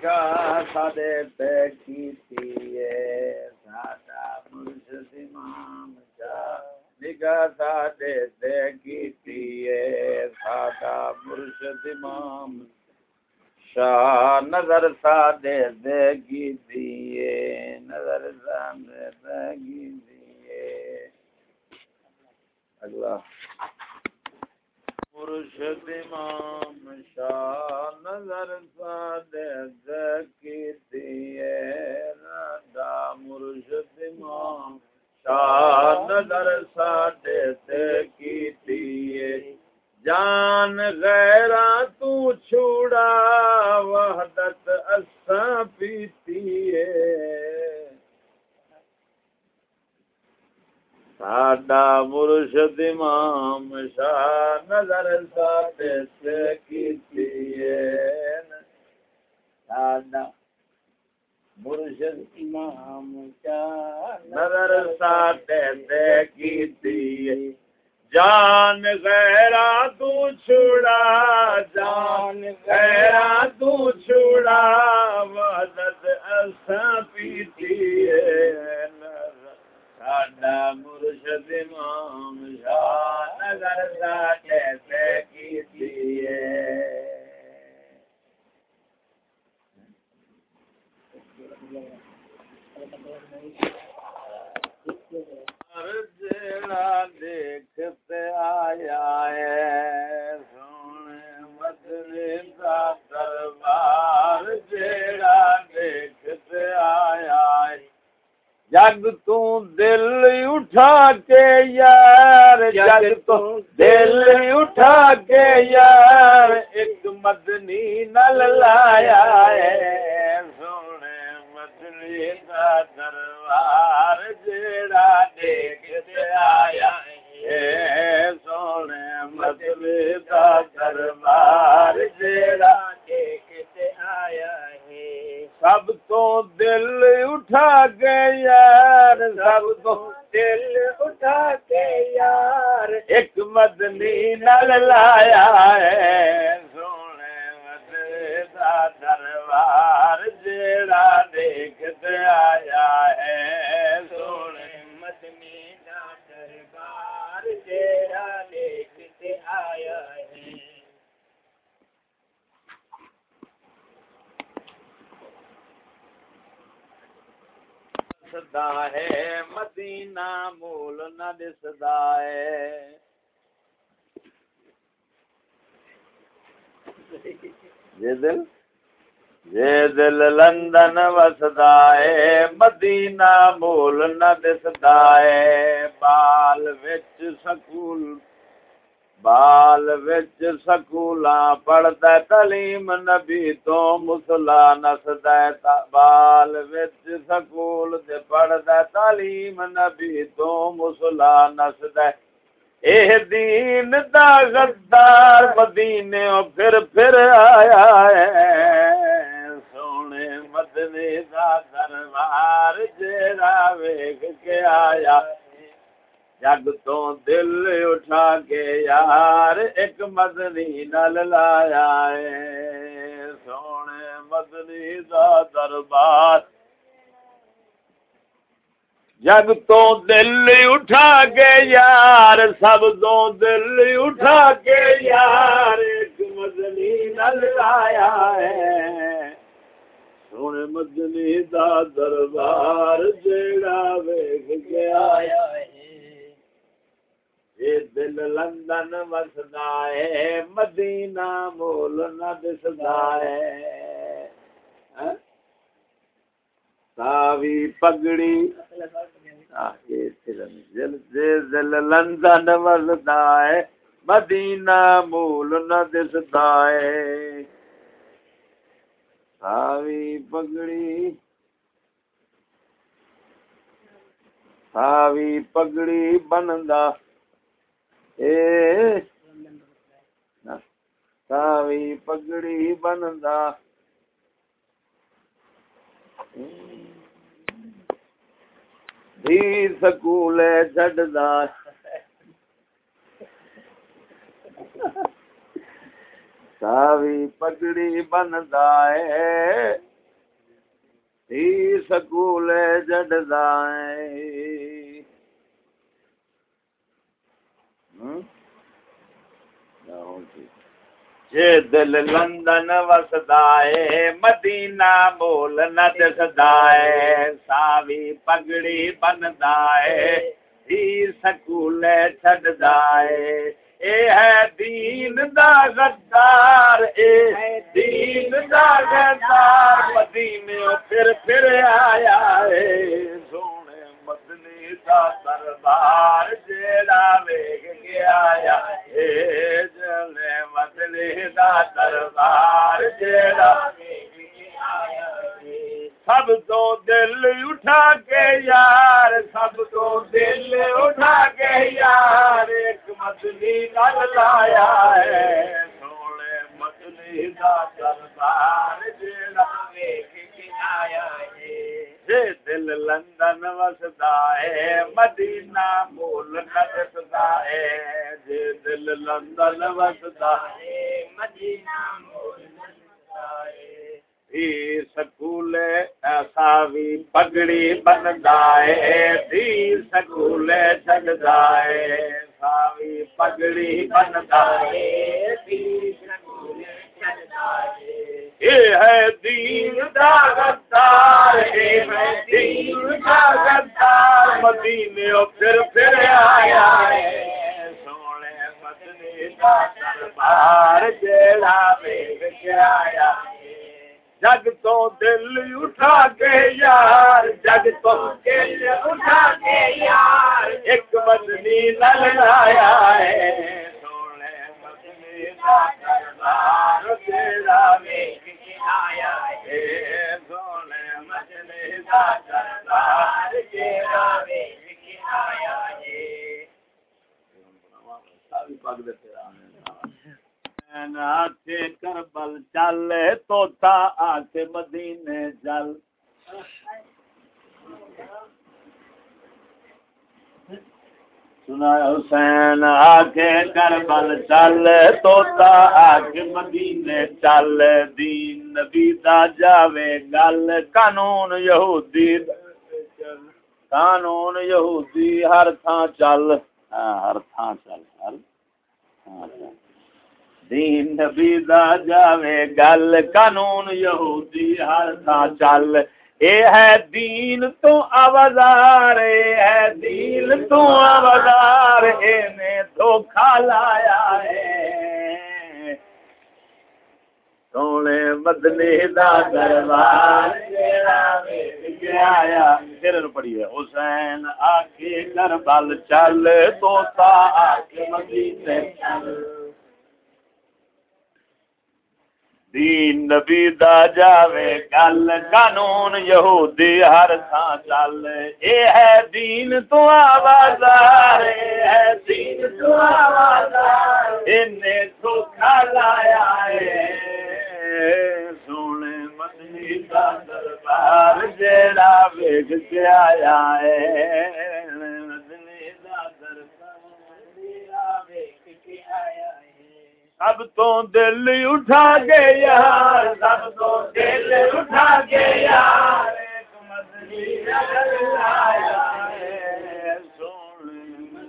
نگاہ سادے تے کیتی ہے سادہ مرشد امام شاہ نگاہ سادے تے کیتی ہے سادہ مرشد امام شاہ نظر سادے تے کیتی ہے نظر سادے تے کیتی ہے اگلا مرشد امام شاہ نظر سادے کیتی رادا مرشد امام شاہ نظر سادے کیتی جان غیرہ تو چھوڑا وحدت اساں پیتی ہے ساڈا مرشد امام شاہ نظر ساڈے سے کیتی ہے ساڈا مرشد امام شاہ نظر سے کیتی جان غیرہ تو چھڑا جان غیرہ تو چھڑا وحدت اساں پیتی ہے۔ ساڈا مرشد امام شاہ نظر ساڈے تے کیتی جگ تو دل اٹھا کے یار جگ تو دل اٹھا کے یار ایک مدنی نل لایا اٹھا کے یار، سب تو دل اٹھا کے یار۔ ایک مدنی نل لایا ہے، سونے مدنی دربار جیڑا دیکھ آیا۔ دسدا ہے مدینہ مول نہ دسدا ہے جے دل جے دل لندن وسدا ہے مدینہ مول نہ دسدا ہے بال وچ سکول بال وچ سکولاں پڑھدا تعلیم نبی تو مسلا نسدا بال وچ سکول تے پڑھدا تعلیم نبی تو مسلا نسدا اے دین دا غدار مدینے پھر پھر آیا ہے۔ سونے مدنی دا دربار جیڑا ویکھ کے آیا۔ جگ تو دل اٹھا کے یار، ایک مدنی نل لایا ہے۔ سونے مدنی دا دربار۔ جگ تو دل اٹھا کے یار، سب تو دل اٹھا کے یار، ایک مدنی نل لایا ہے۔ سونے مدنی دا دربار جیڑا ویکھ کے آیا ہے۔ اے دل لندن وسدا ہے مدینہ مول نہ دسدا ہے ہاں؟ ساوی پگڑی۔ دل لندن وسدا ہے مدینہ مول نہ دسدا ہے ساوی پگڑی۔ ساوی پگڑی بندا۔ ساوی پگڑی بندا۔ بھی سکول چڈا ساوی پگڑی بندا ہے سکول جڈ جے دل لندن وسدائے، مدینہ بول نہ دسدائے، ساوی پگڑی بندائے، ہی سکول چھڈ دائے اے ہے دین دا غدار، اے دین دا غدار۔ مدینے پھر پھر آیا سب تو دل اٹھا کے یار سب تو دل اٹھا کے یار، ایک مچھلی کل لایا ہے۔ سونے مچھلی کا سرکار آیا ہے۔ دل لندن وسدا ہے، مدینہ مول نسدا ہے۔ جے دل لندن وسدا ہے، مدینہ سکول ساوی پگڑی بندائے دی سکول چگائے ساوی پگڑی بندائے سکول یہ ہے دین دا غدار یہ ہے دین دا غدار مدینے پھر پھر آیا جگ تو دل اٹھا کے یار، جگ تو دل اٹھا کے یار، ایک مدنی لل ہے۔ آتے کربل چل توتا آ کے مدینے جل۔ سنا حسین آ کے کربل چل توتا آ کے مدینے چل۔ دین نبی دا جاوے گل، قانون یہودی قانون یہودی ہر تھان ہاں، چل۔ ہر تھان چل، ہر تھان چل۔ دین نبی دا جاوے گل، قانون یہودی ہر تھا چل۔ اے ہے دین تو آوازار، اے ہے دین تو آوازار، اے نے دھوکھا لایا ہے۔ سونے مدنی دا دربار آیا۔ پھر پڑی ہے، حسین آ کے کربل چل، تو آ کے مدینے چل۔ دین نبی دا جاوے، گل قانون یہودی ہر تھان چل۔ اے ہے دین تو آوازار اے ہے دین تو آوازار انے دھوکھا لایا ہے سونے مدنی دا دربار جیڑا ویگ کے آیا ہے سب تو دل اٹھا کے یار سب تو دل اٹھا کے یار، ایک آیا سونے